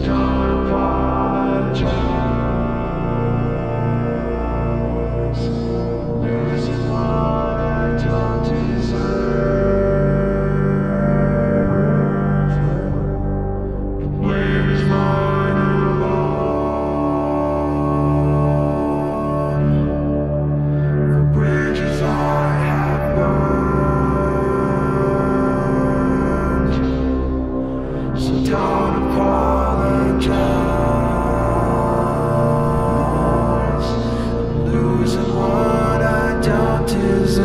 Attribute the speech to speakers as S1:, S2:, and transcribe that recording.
S1: John. is